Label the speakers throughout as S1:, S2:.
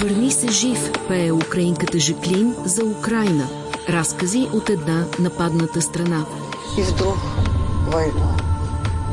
S1: Върни се жив, пее украинката Жаклин за Украина. Разкази от една нападната страна.
S2: И вдруг война.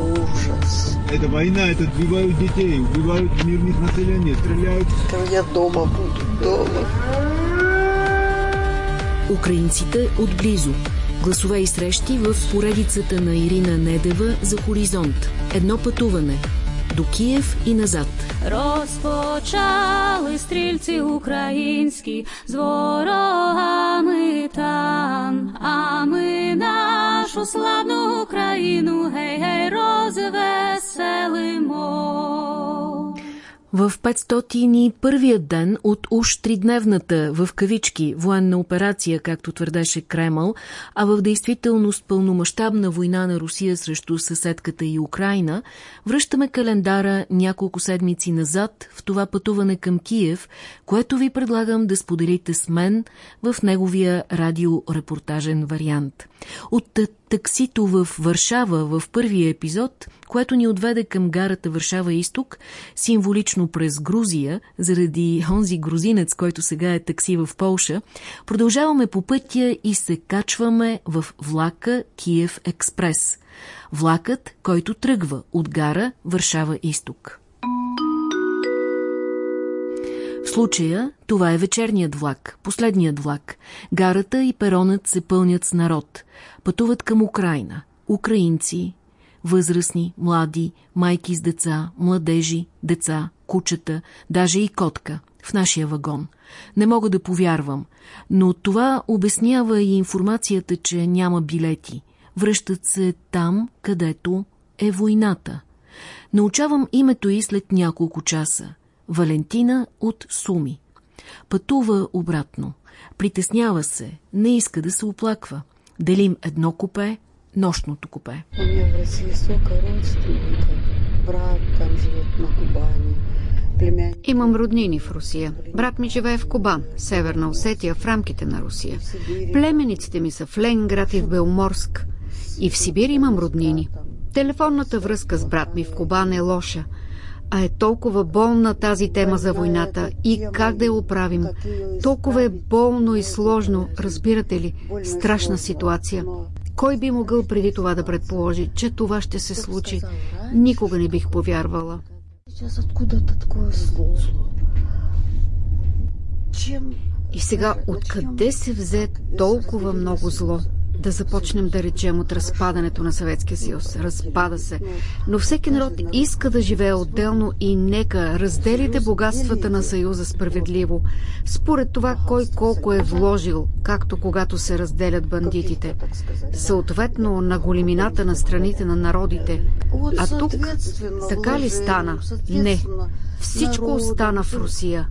S2: Ужас.
S3: Это война, это убивают детей, убивают мирных населения, стреляют.
S2: Там я дома буду, дома.
S1: Украинците отблизо. Гласове и срещи в поредицата на Ирина Недева за Хоризонт. Едно пътуване. До Київ і назад.
S4: Розпочали стрільці українські з ворогами там, а ми нашу славну Україну гей-гей розвеселимо.
S1: В 501 ден от уж тридневната, в кавички, военна операция, както твърдеше Кремъл, а в действителност пълномащабна война на Русия срещу съседката и Украина, връщаме календара няколко седмици назад в това пътуване към Киев, което ви предлагам да споделите с мен в неговия радиорепортажен вариант. От таксито в Варшава в първия епизод, което ни отведе към гарата Варшава-Исток, символично през Грузия, заради онзи грузинец, който сега е такси в Полша, продължаваме по пътя и се качваме в влака Киев Експрес. Влакът, който тръгва от гара Варшава-Исток. В случая това е вечерният влак, последният влак. Гарата и перонът се пълнят с народ. Пътуват към Украина. Украинци, възрастни, млади, майки с деца, младежи, деца, кучета, даже и котка в нашия вагон. Не мога да повярвам, но това обяснява и информацията, че няма билети. Връщат се там, където е войната. Научавам името и след няколко часа. Валентина от Суми. Пътува обратно. Притеснява се, не иска да се оплаква. Делим едно купе, нощното купе.
S2: У меня в России столько родственников. Брат там живет на Кубани.
S5: Имам роднини в Русия. Брат ми живее в Кубан, Северна Осетия, в рамките на Русия. Племениците ми са в Ленинград и в Белморск. И в Сибир имам роднини. Телефонната връзка с брат ми в Кубан е лоша. А е толкова болна тази тема за войната и как да я оправим. Толкова е болно и сложно, разбирате ли, страшна ситуация. Кой би могъл преди това да предположи, че това ще се случи? Никога не бих повярвала. И сега, откъде се взе толкова много зло? Да започнем да речем от разпадането на Съветския съюз. Разпада се. Но всеки народ иска да живее отделно и нека разделите богатствата на Съюза справедливо, според това кой колко е вложил, както когато се разделят бандитите. Съответно на големината на страните на народите. А тук така ли стана? Не. Всичко остана в Русия.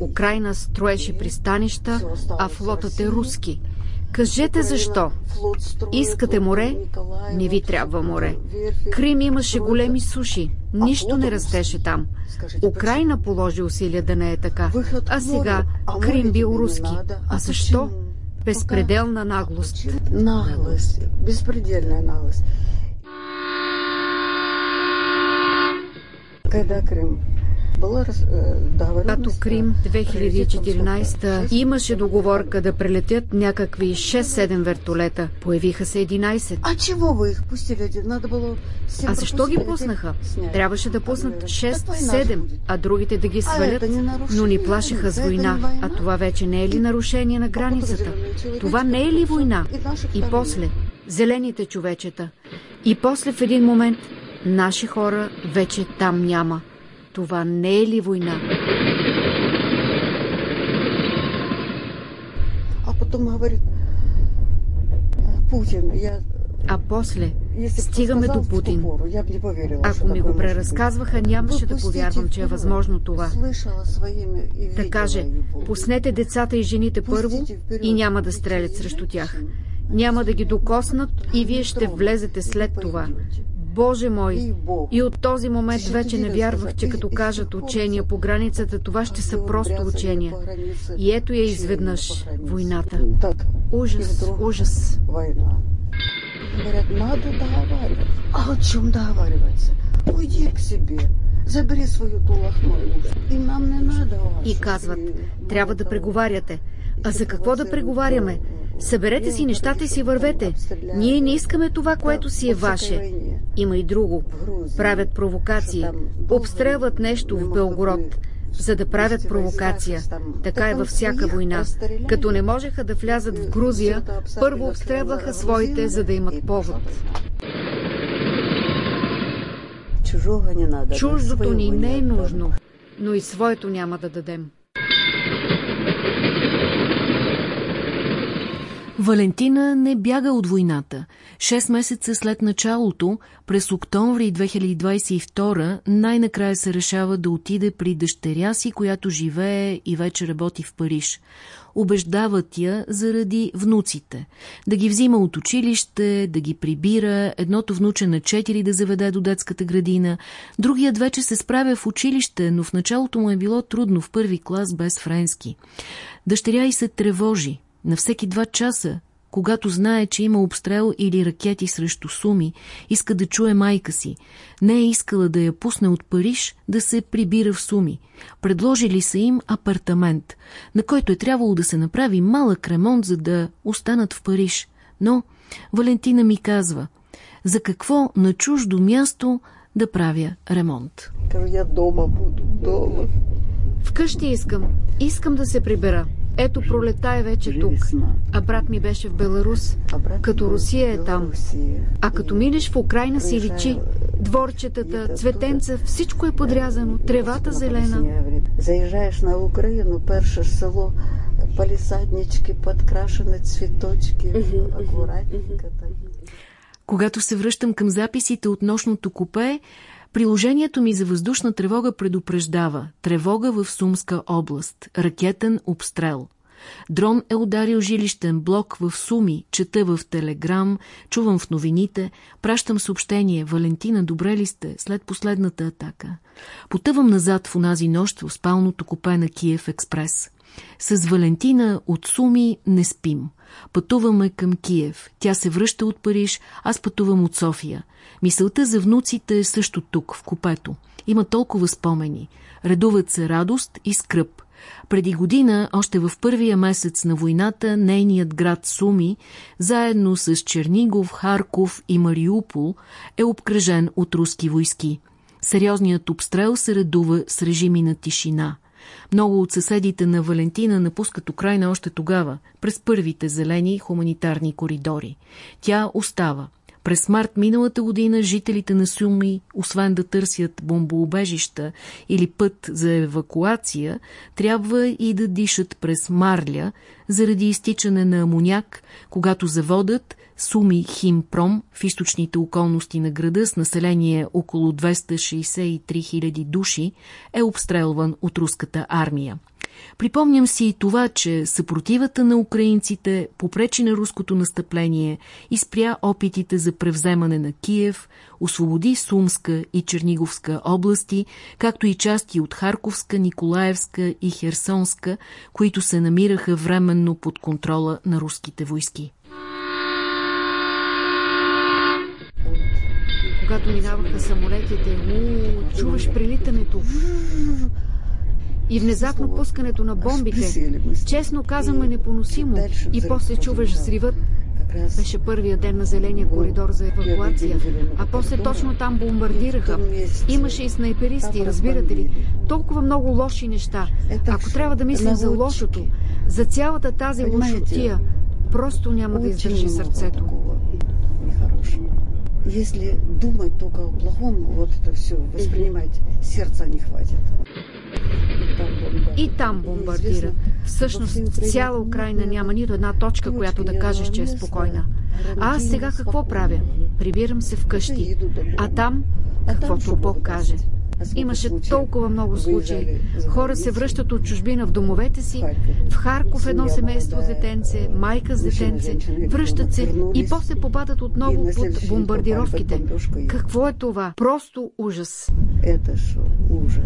S5: Украина строеше пристанища, а флотът е руски. Кажете защо? Искате море? Не ви трябва море. Крим имаше големи суши. Нищо не растеше там. Украина положи усилия да не е така. А сега Крим бил руски. А защо? Безпределна наглост.
S2: Наглость, беспредельная наглость. Когда Крым договоренность...
S5: Като Крим 2014 имаше договорка да прелетят някакви 6-7 вертолета. Появиха се 11.
S2: А чего вы их пустили один? Надо было...
S5: А защо ги пуснаха? Трябваше да пуснат
S2: Так война же
S5: 6-7,
S2: будет.
S5: а другите да ги свалят,
S2: не нарушение,
S5: но ни плашеха с война. А това вече не е ли нарушение на границата? Това не е ли война? И после, зелените човечета. И после в един момент, наши хора вече там няма. Това не е ли война?
S2: А потом говорит, «А, Путин, я...
S5: А после, стигаме до Путин. Ако ми го преразказваха, нямаше да повярвам, че е възможно това. Да каже, пуснете децата и жените първо и няма да стрелят срещу тях. Няма да ги докоснат и вие ще влезете след това. Боже мой! И от този момент вече не вярвах, че като кажат учения по границата, това ще са просто учения. И ето я изведнъж войната. Ужас, ужас.
S2: Говорят, надо договариваться. А о чем договариваться? Уйди к себе. Забери своето лахмо. И нам не надо
S5: И казват, трябва да преговаряте. А за какво да преговаряме? Съберете си нещата и си вървете. Ние не искаме това, което си е ваше. Има и друго. Правят провокации. Обстрелват нещо в Белгород за да правят провокация. Така е във всяка война. Като не можеха да влязат в Грузия, първо обстрелваха своите, за да имат повод. Чуждото ни не е нужно, но и своето няма да дадем.
S1: Валентина не бяга от войната. Шест месеца след началото, през октомври 2022, най-накрая се решава да отиде при дъщеря си, която живее и вече работи в Париж. Обеждават я заради внуците. Да ги взима от училище, да ги прибира, едното внуче на 4 да заведе до детската градина, другият вече се справя в училище, но в началото му е било трудно в първи клас без френски. Дъщеря и се тревожи на всеки два часа, когато знае, че има обстрел или ракети срещу суми, иска да чуе майка си. Не е искала да я пусне от Париж да се прибира в суми. Предложили са им апартамент, на който е трябвало да се направи малък ремонт, за да останат в Париж. Но Валентина ми казва, за какво на чуждо място да правя ремонт?
S2: Я дома буду, дома.
S5: Вкъщи искам. Искам да се прибера. Ето пролета е вече тук, а брат ми беше в Беларус, като Русия е там. А като минеш в Украина си личи, дворчетата, цветенца, всичко е подрязано, тревата зелена.
S2: Заезжаеш на Украину, перше село, палисаднички, подкрашени цветочки, акуратненько.
S1: Когато се връщам към записите от нощното купе, Приложението ми за въздушна тревога предупреждава тревога в Сумска област, ракетен обстрел. Дрон е ударил жилищен блок в Суми, чета в Телеграм, чувам в новините, пращам съобщение. Валентина, добре ли сте след последната атака? Потъвам назад в онази нощ в спалното купе на Киев Експрес. С Валентина от Суми не спим. Пътуваме към Киев. Тя се връща от Париж, аз пътувам от София. Мисълта за внуците е също тук, в купето. Има толкова спомени. Редуват се радост и скръп. Преди година, още в първия месец на войната, нейният град Суми, заедно с Чернигов, Харков и Мариупол, е обкръжен от руски войски. Сериозният обстрел се редува с режими на тишина. Много от съседите на Валентина напускат Украина още тогава, през първите зелени хуманитарни коридори. Тя остава. През март миналата година жителите на Суми, освен да търсят бомбоубежища или път за евакуация, трябва и да дишат през марля заради изтичане на амоняк, когато заводът Суми Химпром в източните околности на града с население около 263 000 души е обстрелван от руската армия. Припомням си и това, че съпротивата на украинците попречи на руското настъпление и спря опитите за превземане на Киев, освободи Сумска и Черниговска области, както и части от Харковска, Николаевска и Херсонска, които се намираха временно под контрола на руските войски.
S5: Когато минаваха самолетите, у, чуваш прилитането и внезапно пускането на бомбите. Честно казано е непоносимо. И после чуваш взривът. Беше първия ден на зеления коридор за евакуация, а после точно там бомбардираха. Имаше и снайперисти, разбирате ли? Толкова много лоши неща. Ако трябва да мислим за лошото, за цялата тази лошотия, просто няма да издържи сърцето.
S2: Если думать только о плохом, вот это все воспринимать, сердца не хватит.
S5: И там бомбардират. Всъщност цяла Украина няма нито една точка, която да кажеш, че е спокойна. А аз сега какво правя? Прибирам се вкъщи. А там, каквото Бог каже. Имаше толкова много случаи. Хора се връщат от чужбина в домовете си, в Харков едно семейство с детенце, майка с детенце, връщат се и после попадат отново под бомбардировките. Какво е това? Просто ужас.
S2: Это ужас.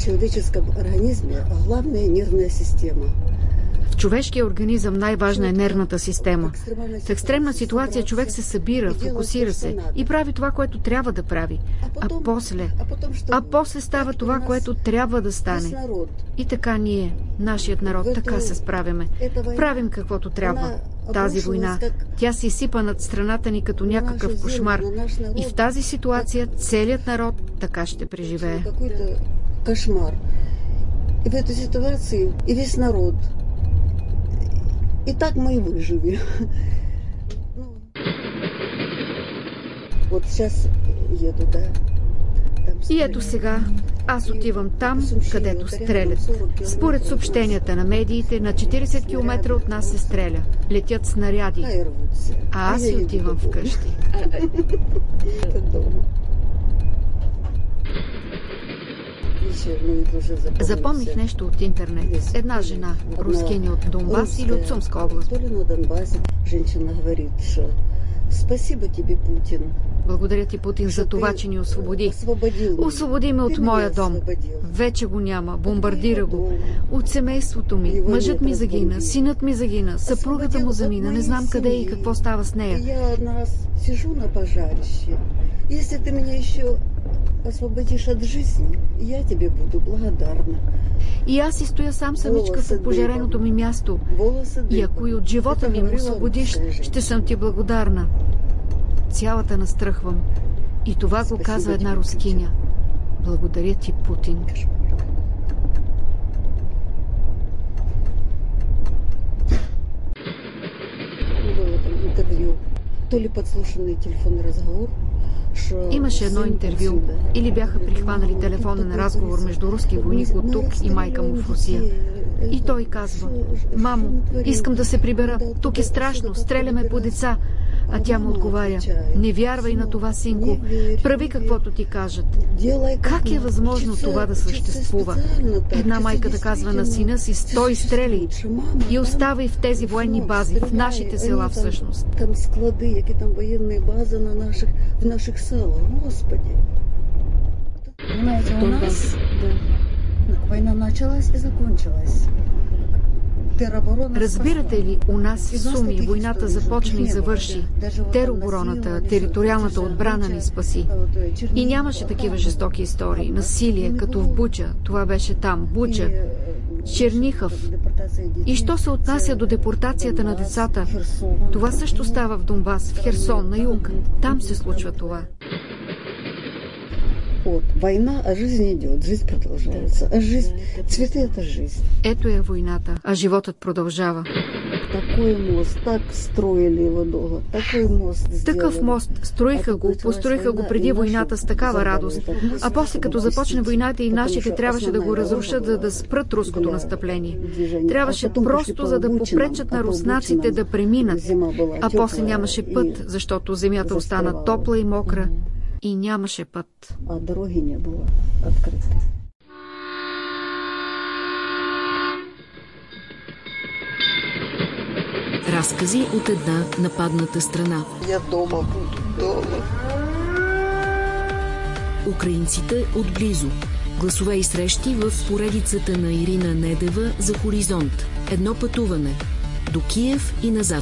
S2: В человеческом организме главная нервная система.
S5: В човешкия организъм най-важна е нервната система. В екстремна ситуация човек се събира, фокусира се и прави това, което трябва да прави. А после, а после става това, което трябва да стане. И така ние, нашият народ, така се справяме. Правим каквото трябва. Тази война, тя се изсипа над страната ни като някакъв кошмар. И в тази ситуация целият народ така ще преживее.
S2: Кошмар. И в этой ситуации и весь народ. И так мы и выживем. Вот сейчас еду, да.
S5: И ето сега аз отивам там, където стрелят. Според съобщенията на медиите, на 40 км от нас се стреля. Летят снаряди. А аз си отивам вкъщи. Запомних нещо от интернет. Една жена, рускини от Донбас или от Сумска област.
S2: Спасибо тебе, Путин.
S5: Благодаря ти, Путин, за това, че ни освободи. Освободи ме от моя дом. Вече го няма. Бомбардира го. От семейството ми. Мъжът ми загина, синът ми загина, съпругата му замина. Не знам къде и какво става с нея.
S2: освободишь от жизни, я тебе буду благодарна.
S5: И аз си стоя сам самичка в пожареното ми място. И ако и от живота ми ме освободиш, ще съм ти благодарна. Цялата настръхвам. И това го казва една рускиня. Благодаря ти, Путин.
S2: интервью. То ли подслушанный телефонный разговор,
S5: Имаше едно интервю или бяха прихванали телефонен разговор между руски войник от тук и майка му в Русия. И той казва, мамо, искам да се прибера, тук е страшно, стреляме по деца. А тя му отговаря, не вярвай на това, синко, прави каквото ти кажат. Как е възможно това да съществува? Една майка да казва на сина си, стой, стрели и оставай в тези военни бази, в нашите села всъщност.
S2: Там склади, які там военные бази на наших, в наших селах, Господи. Понимаете, у нас война началась и закончилась.
S5: Разбирате ли, у нас Суми войната започна и завърши. Теробороната, териториалната отбрана ни спаси. И нямаше такива жестоки истории. Насилие, като в Буча. Това беше там. Буча. Чернихъв. И що се отнася до депортацията на децата? Това също става в Донбас, в Херсон, на юг. Там се случва това.
S2: Вот, война, а жизнь идет, жизнь продолжается. А жизнь, цветы – это жизнь.
S5: Ето е войната, а животът продължава.
S2: Такой мост, так строили его долго, такой мост
S5: Такъв мост, строиха го, построиха го преди войната с такава радост. А после като започне войната и нашите трябваше да го разрушат, за да спрат руското настъпление. Трябваше просто за да попречат на руснаците да преминат. А после нямаше път, защото земята остана топла и мокра и нямаше път.
S2: А дороги не было открыты.
S1: Разкази от една нападната страна.
S2: Я дома буду, дома.
S1: Украинците отблизо. Гласове и срещи в поредицата на Ирина Недева за Хоризонт. Едно пътуване. До Киев и назад.